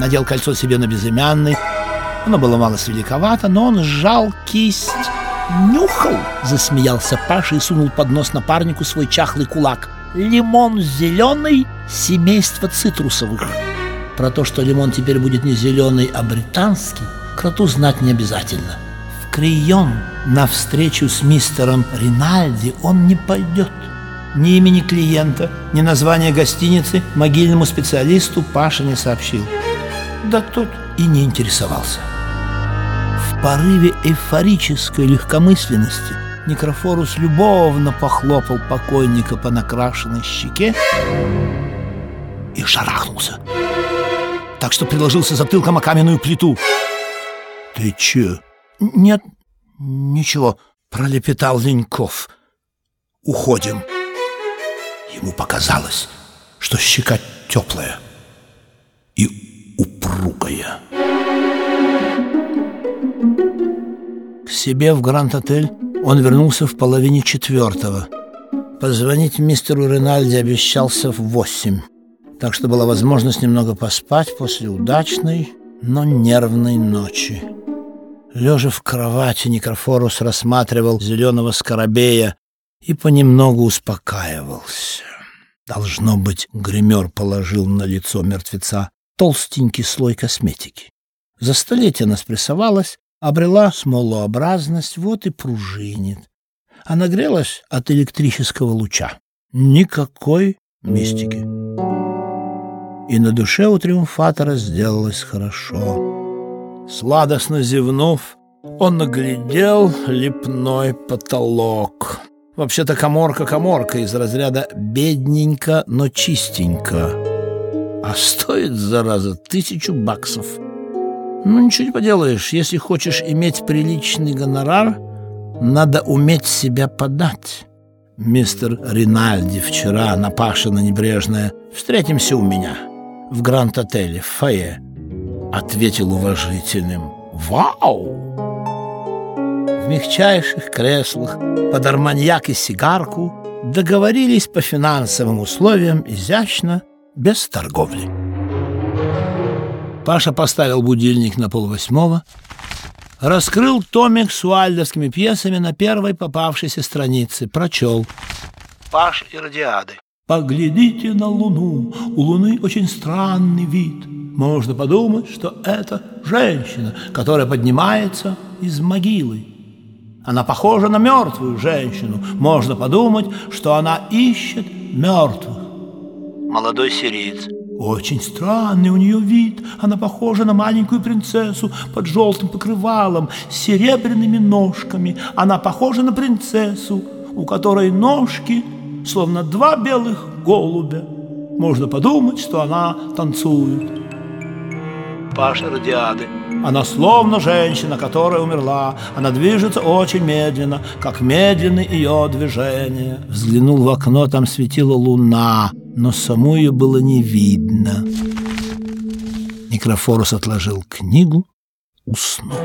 надел кольцо себе на безымянный. Оно было мало великовато, но он сжал кисть. «Нюхал!» — засмеялся Паша и сунул под нос напарнику свой чахлый кулак. «Лимон зеленый, семейство цитрусовых». Про то, что лимон теперь будет не зеленый, а британский, кроту знать не обязательно. В Крион на встречу с мистером Ринальди он не пойдет. Ни имени клиента, ни названия гостиницы могильному специалисту Паша не сообщил. Да тот и не интересовался. В порыве эйфорической легкомысленности Некрофорус любовно похлопал покойника по накрашенной щеке и шарахнулся, так что приложился затылком о каменную плиту. «Ты че?» «Нет, ничего», — пролепетал Леньков. «Уходим». Ему показалось, что щека теплая и упругая. К себе в Гранд-отель он вернулся в половине четвертого. Позвонить мистеру Ренальди обещался в восемь, так что была возможность немного поспать после удачной, но нервной ночи. Лежа в кровати, Никрофорус рассматривал зеленого скоробея и понемногу успокаивался. Должно быть, гример положил на лицо мертвеца толстенький слой косметики. За столетие она спрессовалась, обрела смолообразность, вот и пружинит. А нагрелась от электрического луча. Никакой мистики. И на душе у триумфатора сделалось хорошо. Сладостно зевнув, он наглядел лепной потолок. Вообще-то коморка-коморка из разряда «бедненько, но чистенько». А стоит, зараза, тысячу баксов. Ну, ничего не поделаешь. Если хочешь иметь приличный гонорар, надо уметь себя подать. Мистер Ринальди вчера на Пашина небрежное «Встретимся у меня» в Гранд-отеле, в фойе. Ответил уважительным «Вау!» в мягчайших креслах, под арманьяк и сигарку, договорились по финансовым условиям изящно, без торговли. Паша поставил будильник на полвосьмого, раскрыл томик с уальдовскими пьесами на первой попавшейся странице, прочел. Паш и Радиады. Поглядите на луну, у луны очень странный вид. Можно подумать, что это женщина, которая поднимается из могилы. Она похожа на мертвую женщину. Можно подумать, что она ищет мертвых. Молодой сириец. Очень странный у нее вид. Она похожа на маленькую принцессу под желтым покрывалом с серебряными ножками. Она похожа на принцессу, у которой ножки словно два белых голубя. Можно подумать, что она танцует. Паша Радиады. Она словно женщина, которая умерла. Она движется очень медленно, как медленны ее движения. Взглянул в окно, там светила луна, но саму ее было не видно. Микрофорус отложил книгу, уснул.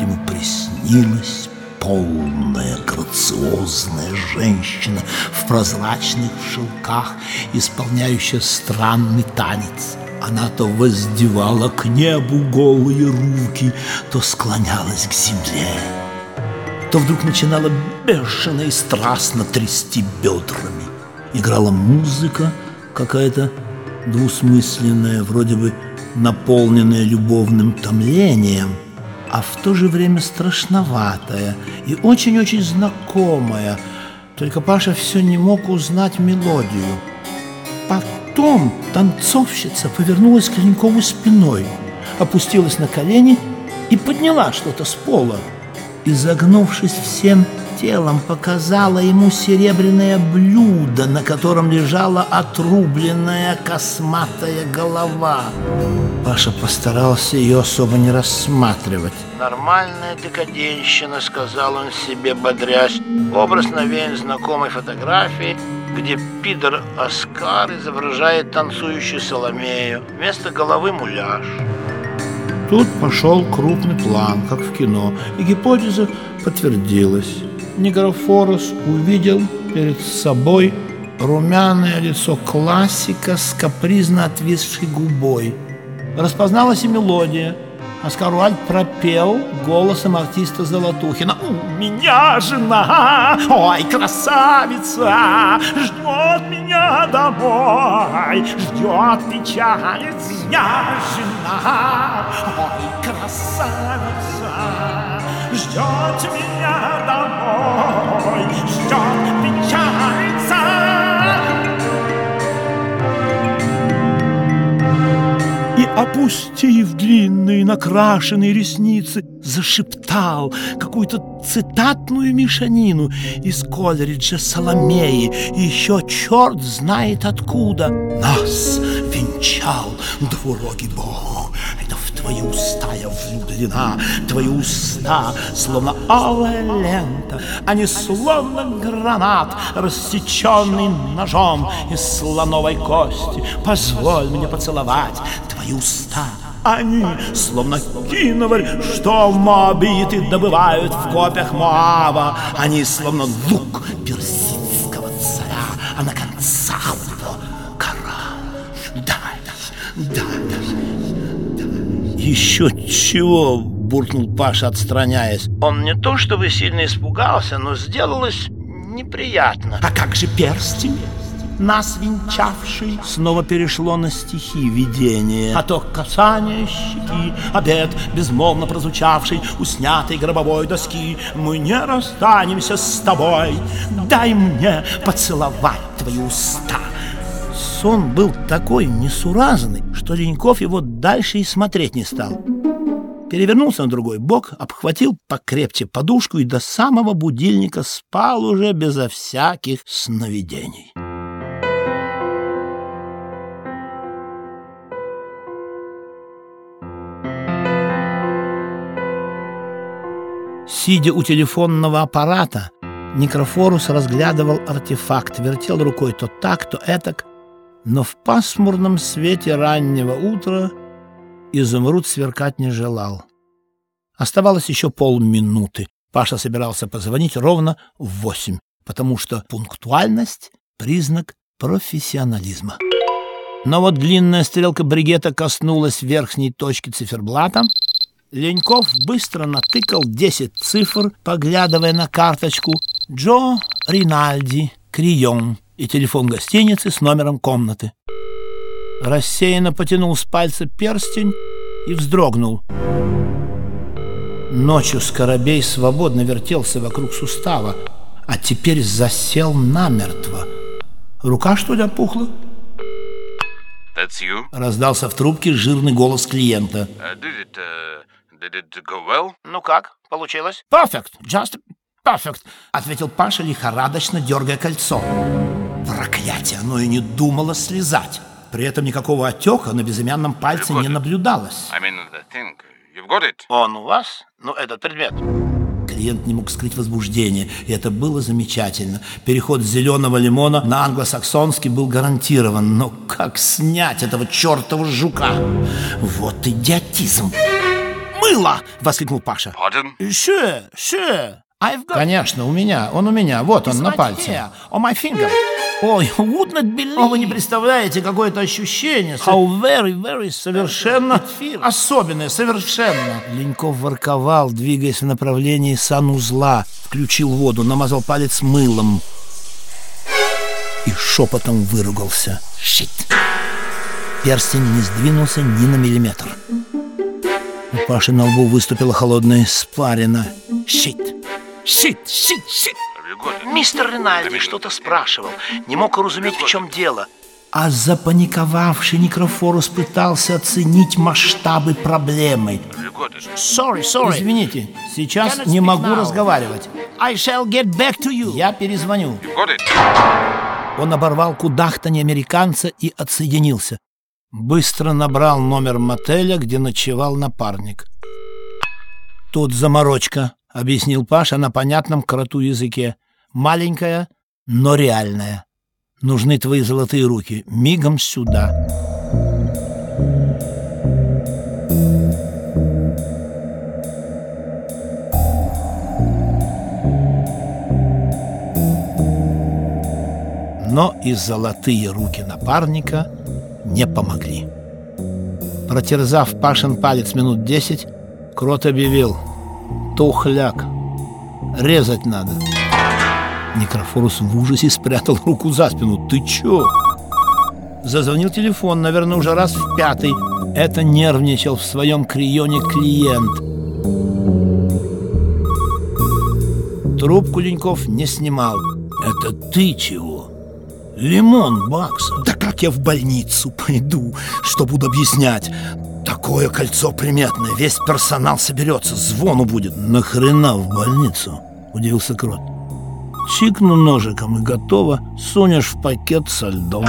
Ему приснилась полная, грациозная женщина в прозрачных шелках, исполняющая странный танец. Она то воздевала к небу голые руки, то склонялась к земле, то вдруг начинала бешено и страстно трясти бедрами. Играла музыка какая-то двусмысленная, вроде бы наполненная любовным томлением, а в то же время страшноватая и очень-очень знакомая. Только Паша все не мог узнать мелодию. Потом танцовщица повернулась к Ленькову спиной, опустилась на колени и подняла что-то с пола. Изогнувшись всем телом, показала ему серебряное блюдо, на котором лежала отрубленная косматая голова. Паша постарался ее особо не рассматривать. «Нормальная декаденщина», — сказал он себе, бодрясь. Образ навеян знакомой фотографии — где пидор Оскар изображает танцующую Соломею, вместо головы муляж. Тут пошел крупный план, как в кино, и гипотеза подтвердилась. Негрофорос увидел перед собой румяное лицо классика с капризно отвисшей губой. распозналась и мелодия. Оскар Уальд пропел голосом артиста Золотухина. «У меня жена, ой, красавица, ждет меня домой, ждет, печалится я жена, ой, красавица, ждет меня домой, ждет, печалится». И, опустив длинные накрашенные ресницы, зашептал какую-то цитатную мешанину из Колериджа Соломеи еще черт знает откуда. Нас венчал двурогий бог. Твои уста я влюблена, твои уста словно алая лента, а не словно гранат, рассеченный ножом из слоновой кости. Позволь мне поцеловать твои уста. Они, словно киноварь, что моабиты добывают в копях Моава. Они, словно лук персидского Еще чего, буркнул Паша, отстраняясь. Он не то чтобы сильно испугался, но сделалось неприятно. А как же перстень? нас венчавший Снова перешло на стихи видение А то касание щеки Обед безмолвно прозвучавший У снятой гробовой доски Мы не расстанемся с тобой Дай мне поцеловать твои уста Сон был такой несуразный, что Леньков его дальше и смотреть не стал перевернулся на другой бок, обхватил покрепче подушку и до самого будильника спал уже безо всяких сновидений. Сидя у телефонного аппарата, Некрофорус разглядывал артефакт, вертел рукой то так, то этак, но в пасмурном свете раннего утра изумруд сверкать не желал. Оставалось еще полминуты. Паша собирался позвонить ровно в восемь, потому что пунктуальность — признак профессионализма. Но вот длинная стрелка бригета коснулась верхней точки циферблата — Леньков быстро натыкал 10 цифр, поглядывая на карточку «Джо Ринальди, Крион» и телефон гостиницы с номером комнаты. Рассеянно потянул с пальца перстень и вздрогнул. Ночью скоробей свободно вертелся вокруг сустава, а теперь засел намертво. Рука, что ли, опухла? That's you? Раздался в трубке жирный голос клиента. Uh, did it, uh, did it go well? Ну как, получилось? Perfect, just perfect, ответил Паша, лихорадочно дергая кольцо. Проклятие, оно и не думало слезать. При этом никакого отека на безымянном пальце не наблюдалось. I mean. Он у вас? Ну, этот предмет. Клиент не мог скрыть возбуждение, и это было замечательно. Переход с зеленого лимона на англосаксонский был гарантирован. Но как снять этого чертова жука? Вот идиотизм! «Мыло!» — воскликнул Паша. Pardon? «Sure, sure. I've got... Конечно, у меня. Он у меня. Вот он, на пальце. On my finger. Ой, would not believe. О, вы не представляете, какое-то ощущение. How very, very совершенно особенное, совершенно. Леньков ворковал, двигаясь в направлении санузла. Включил воду, намазал палец мылом. И шепотом выругался. Щит. Перстень не сдвинулся ни на миллиметр. У Паши на лбу выступила холодная испарина. Щит. Щит, щит, щит. Мистер Ринальди что-то спрашивал, не мог уразуметь, в чем дело. А запаниковавший Некрофорус пытался оценить масштабы проблемы. Sorry, sorry. Извините, сейчас не могу разговаривать. I shall get back to you. Я перезвоню. Он оборвал кудахтанье американца и отсоединился. Быстро набрал номер мотеля, где ночевал напарник. «Тут заморочка», — объяснил Паша на понятном кроту языке. «Маленькая, но реальная. Нужны твои золотые руки. Мигом сюда». Но и золотые руки напарника не помогли. Протерзав Пашин палец минут десять, Крот объявил «Тухляк, резать надо». Некрофорус в ужасе спрятал руку за спину. «Ты чё?» Зазвонил телефон, наверное, уже раз в пятый. Это нервничал в своем крионе клиент. Трубку Леньков не снимал. «Это ты чего?» «Лимон баксов». «Да как я в больницу пойду, что буду объяснять?» Такое кольцо приметное, весь персонал соберется, звону будет Нахрена в больницу? Удивился Крот Чикну ножиком и готово Сунешь в пакет со льдом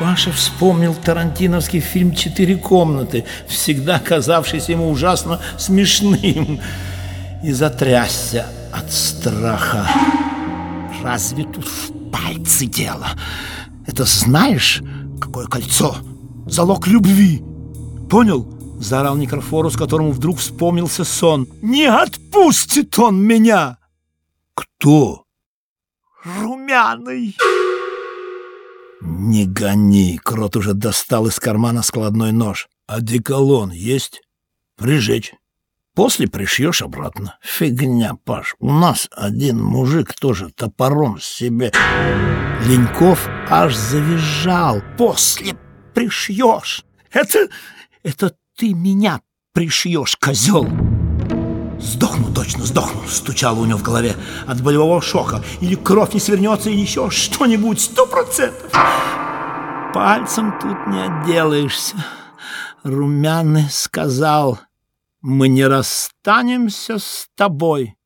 Паша вспомнил тарантиновский фильм «Четыре комнаты», всегда казавшийся ему ужасно смешным, и затрясся от страха. Разве тут в пальцы дело? Это знаешь, какое кольцо? Залог любви. Понял? Заорал Никрофорус, которому вдруг вспомнился сон. Не отпустит он меня! Кто? Румяный! Не гони, Крот уже достал из кармана складной нож. А деколон есть? Прижечь. После пришьешь обратно. Фигня, Паш. У нас один мужик тоже топором себе. Леньков аж завизжал. После пришьешь. Это... это ты меня пришьешь, козел. Сдохну, точно сдохну, стучало у него в голове от болевого шока. Или кровь не свернется, или еще что-нибудь, сто процентов. Пальцем тут не отделаешься. Румяный сказал, мы не расстанемся с тобой.